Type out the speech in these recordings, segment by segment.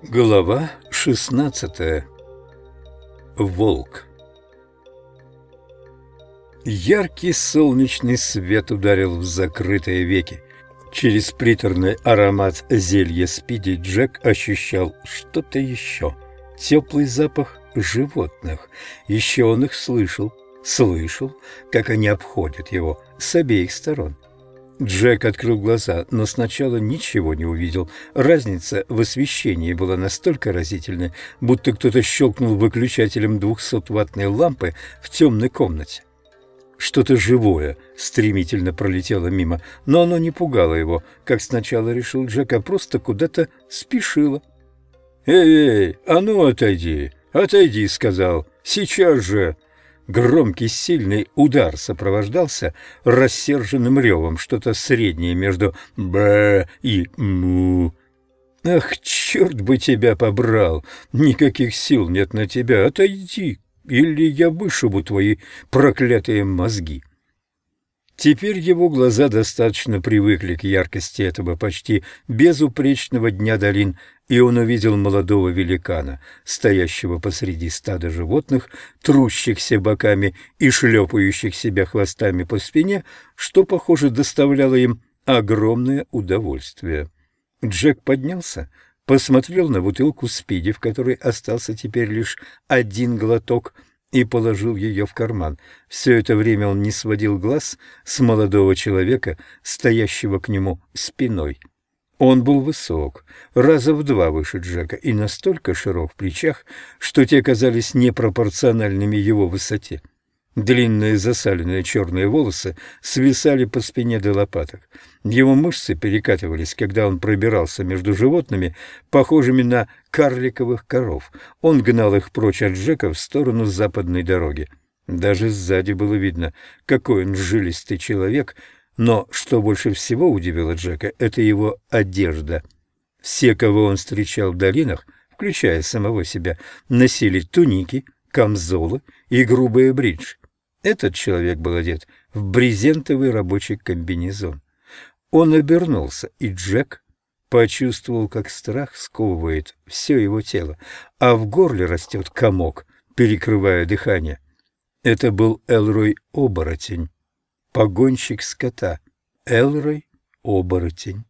Глава 16. Волк. Яркий солнечный свет ударил в закрытые веки. Через приторный аромат зелья спиди Джек ощущал что-то еще. Теплый запах животных. Еще он их слышал. Слышал, как они обходят его с обеих сторон. Джек открыл глаза, но сначала ничего не увидел. Разница в освещении была настолько разительной, будто кто-то щелкнул выключателем 200-ваттной лампы в темной комнате. Что-то живое стремительно пролетело мимо, но оно не пугало его, как сначала решил Джек, а просто куда-то спешило. «Эй, эй, а ну отойди, отойди», — сказал, — «сейчас же». Громкий сильный удар сопровождался рассерженным ревом, что-то среднее между «б» и «му». «Ах, черт бы тебя побрал! Никаких сил нет на тебя! Отойди, или я вышибу твои проклятые мозги!» Теперь его глаза достаточно привыкли к яркости этого почти безупречного дня долин, и он увидел молодого великана, стоящего посреди стада животных, трущихся боками и шлепающих себя хвостами по спине, что, похоже, доставляло им огромное удовольствие. Джек поднялся, посмотрел на бутылку спиди, в которой остался теперь лишь один глоток — и положил ее в карман. Все это время он не сводил глаз с молодого человека, стоящего к нему спиной. Он был высок, раза в два выше Джека, и настолько широк в плечах, что те казались непропорциональными его высоте. Длинные засаленные черные волосы свисали по спине до лопаток. Его мышцы перекатывались, когда он пробирался между животными, похожими на карликовых коров. Он гнал их прочь от Джека в сторону западной дороги. Даже сзади было видно, какой он жилистый человек, но что больше всего удивило Джека, это его одежда. Все, кого он встречал в долинах, включая самого себя, носили туники, камзолы и грубые бриджи. Этот человек был одет в брезентовый рабочий комбинезон. Он обернулся, и Джек почувствовал, как страх сковывает все его тело, а в горле растет комок, перекрывая дыхание. Это был Элрой-оборотень, погонщик скота. Элрой-оборотень.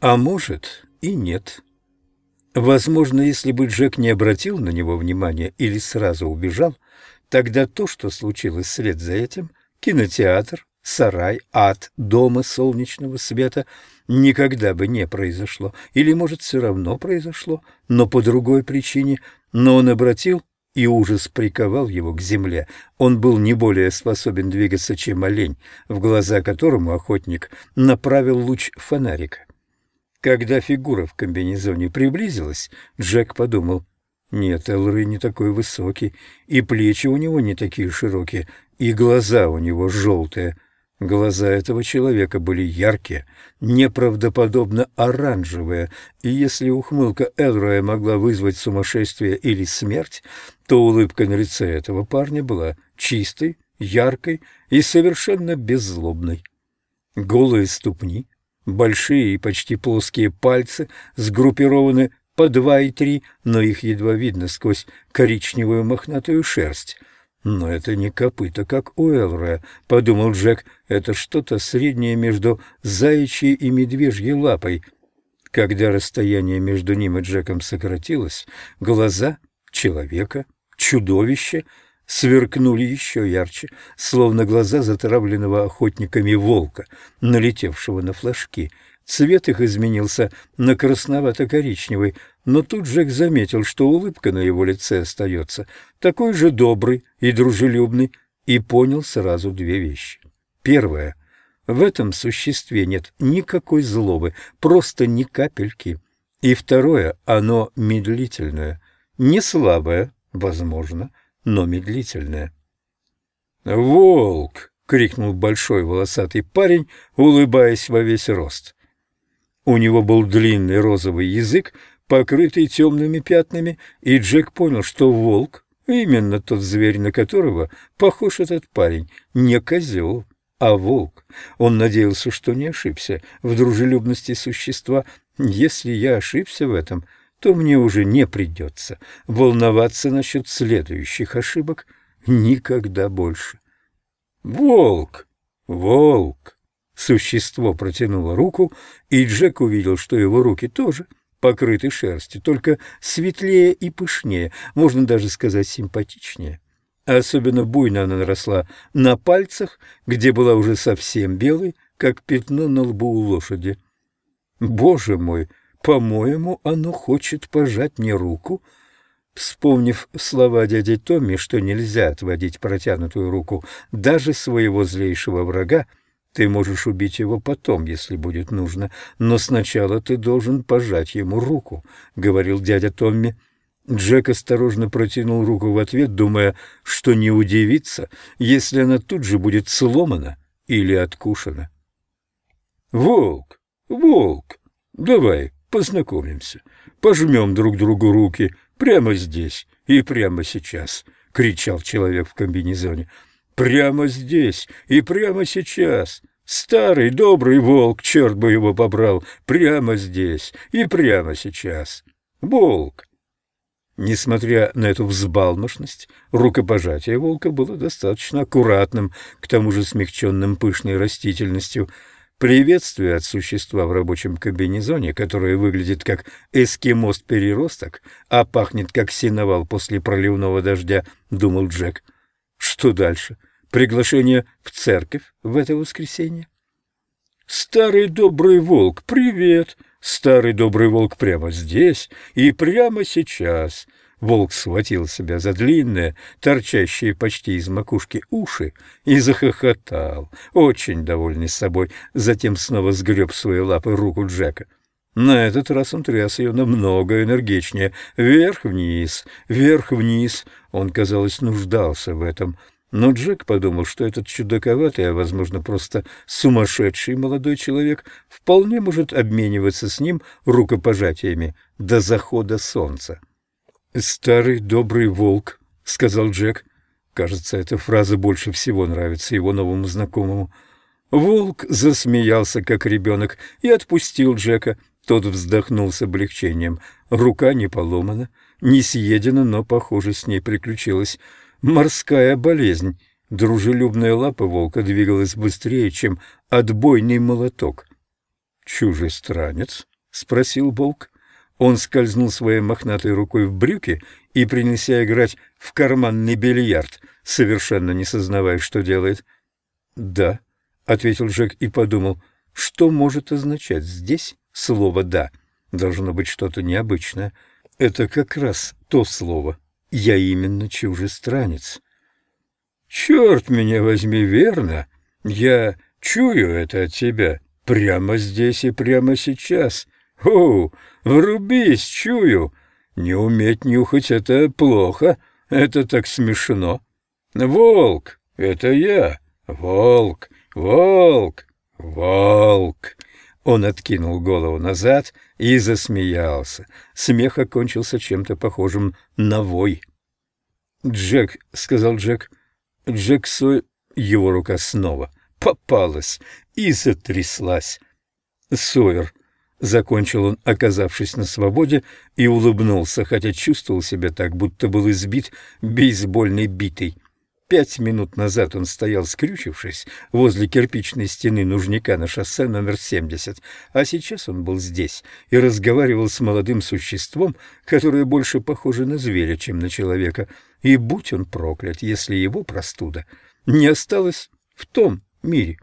А может и нет. Возможно, если бы Джек не обратил на него внимания или сразу убежал, тогда то, что случилось вслед за этим, кинотеатр, сарай, ад, дома солнечного света, никогда бы не произошло. Или, может, все равно произошло, но по другой причине. Но он обратил, и ужас приковал его к земле. Он был не более способен двигаться, чем олень, в глаза которому охотник направил луч фонарика. Когда фигура в комбинезоне приблизилась, Джек подумал, нет, Элрой не такой высокий, и плечи у него не такие широкие, и глаза у него желтые. Глаза этого человека были яркие, неправдоподобно оранжевые, и если ухмылка Элроя могла вызвать сумасшествие или смерть, то улыбка на лице этого парня была чистой, яркой и совершенно беззлобной. Голые ступни Большие и почти плоские пальцы сгруппированы по два и три, но их едва видно сквозь коричневую мохнатую шерсть. «Но это не копыта, как у Элроя», — подумал Джек. «Это что-то среднее между заячьей и медвежьей лапой». Когда расстояние между ним и Джеком сократилось, глаза человека, чудовища, сверкнули еще ярче, словно глаза затравленного охотниками волка, налетевшего на флажки. Цвет их изменился на красновато-коричневый, но тут Джек заметил, что улыбка на его лице остается такой же добрый и дружелюбный, и понял сразу две вещи. Первое. В этом существе нет никакой злобы, просто ни капельки. И второе. Оно медлительное, не слабое, возможно, но медлительная. «Волк!» — крикнул большой волосатый парень, улыбаясь во весь рост. У него был длинный розовый язык, покрытый темными пятнами, и Джек понял, что волк — Именно тот зверь, на которого похож этот парень, не козел, а волк. Он надеялся, что не ошибся в дружелюбности существа. Если я ошибся в этом, то мне уже не придется волноваться насчет следующих ошибок никогда больше. «Волк! Волк!» Существо протянуло руку, и Джек увидел, что его руки тоже покрыты шерстью, только светлее и пышнее, можно даже сказать симпатичнее. Особенно буйно она наросла на пальцах, где была уже совсем белой, как пятно на лбу у лошади. «Боже мой, по-моему, оно хочет пожать мне руку». Вспомнив слова дяди Томми, что нельзя отводить протянутую руку даже своего злейшего врага, ты можешь убить его потом, если будет нужно, но сначала ты должен пожать ему руку, — говорил дядя Томми. Джек осторожно протянул руку в ответ, думая, что не удивится, если она тут же будет сломана или откушена. — Волк, волк, давай познакомимся, пожмем друг другу руки прямо здесь и прямо сейчас, — кричал человек в комбинезоне. Прямо здесь и прямо сейчас. Старый добрый волк, черт бы его побрал, прямо здесь и прямо сейчас. Волк. Несмотря на эту взбалмошность, рукопожатие волка было достаточно аккуратным, к тому же смягченным пышной растительностью. Приветствие от существа в рабочем комбинезоне, которое выглядит как эскимост-переросток, а пахнет как сеновал после проливного дождя, думал Джек. Что дальше? — приглашение в церковь в это воскресенье. «Старый добрый волк, привет! Старый добрый волк прямо здесь и прямо сейчас!» Волк схватил себя за длинные, торчащие почти из макушки уши и захохотал, очень довольный собой, затем снова сгреб свои лапы руку Джека. На этот раз он тряс ее намного энергичнее. Вверх-вниз, вверх-вниз. Он, казалось, нуждался в этом. Но Джек подумал, что этот чудаковатый, а, возможно, просто сумасшедший молодой человек вполне может обмениваться с ним рукопожатиями до захода солнца. «Старый добрый волк», — сказал Джек. Кажется, эта фраза больше всего нравится его новому знакомому. Волк засмеялся, как ребенок, и отпустил Джека. Тот вздохнул с облегчением. Рука не поломана, не съедена, но, похоже, с ней приключилось морская болезнь. Дружелюбная лапа волка двигалась быстрее, чем отбойный молоток. «Чужестранец?» — спросил волк. Он скользнул своей мохнатой рукой в брюки и принеся играть в карманный бильярд, совершенно не сознавая, что делает. «Да», — ответил Джек и подумал, что может означать здесь слово «да». Должно быть что-то необычное. Это как раз то слово. Я именно чужестранец. Черт меня возьми, верно? Я чую это от тебя прямо здесь и прямо сейчас. О, врубись, чую. Не уметь нюхать — это плохо, это так смешно. Волк, это я, волк, волк, волк. Он откинул голову назад и засмеялся. Смех окончился чем-то похожим на вой. «Джек», — сказал Джек, — «Джек Сой...» Его рука снова попалась и затряслась. «Сойер», — закончил он, оказавшись на свободе, и улыбнулся, хотя чувствовал себя так, будто был избит бейсбольной битой. Пять минут назад он стоял, скрючившись, возле кирпичной стены нужника на шоссе номер 70, а сейчас он был здесь и разговаривал с молодым существом, которое больше похоже на зверя, чем на человека, и будь он проклят, если его простуда не осталась в том мире.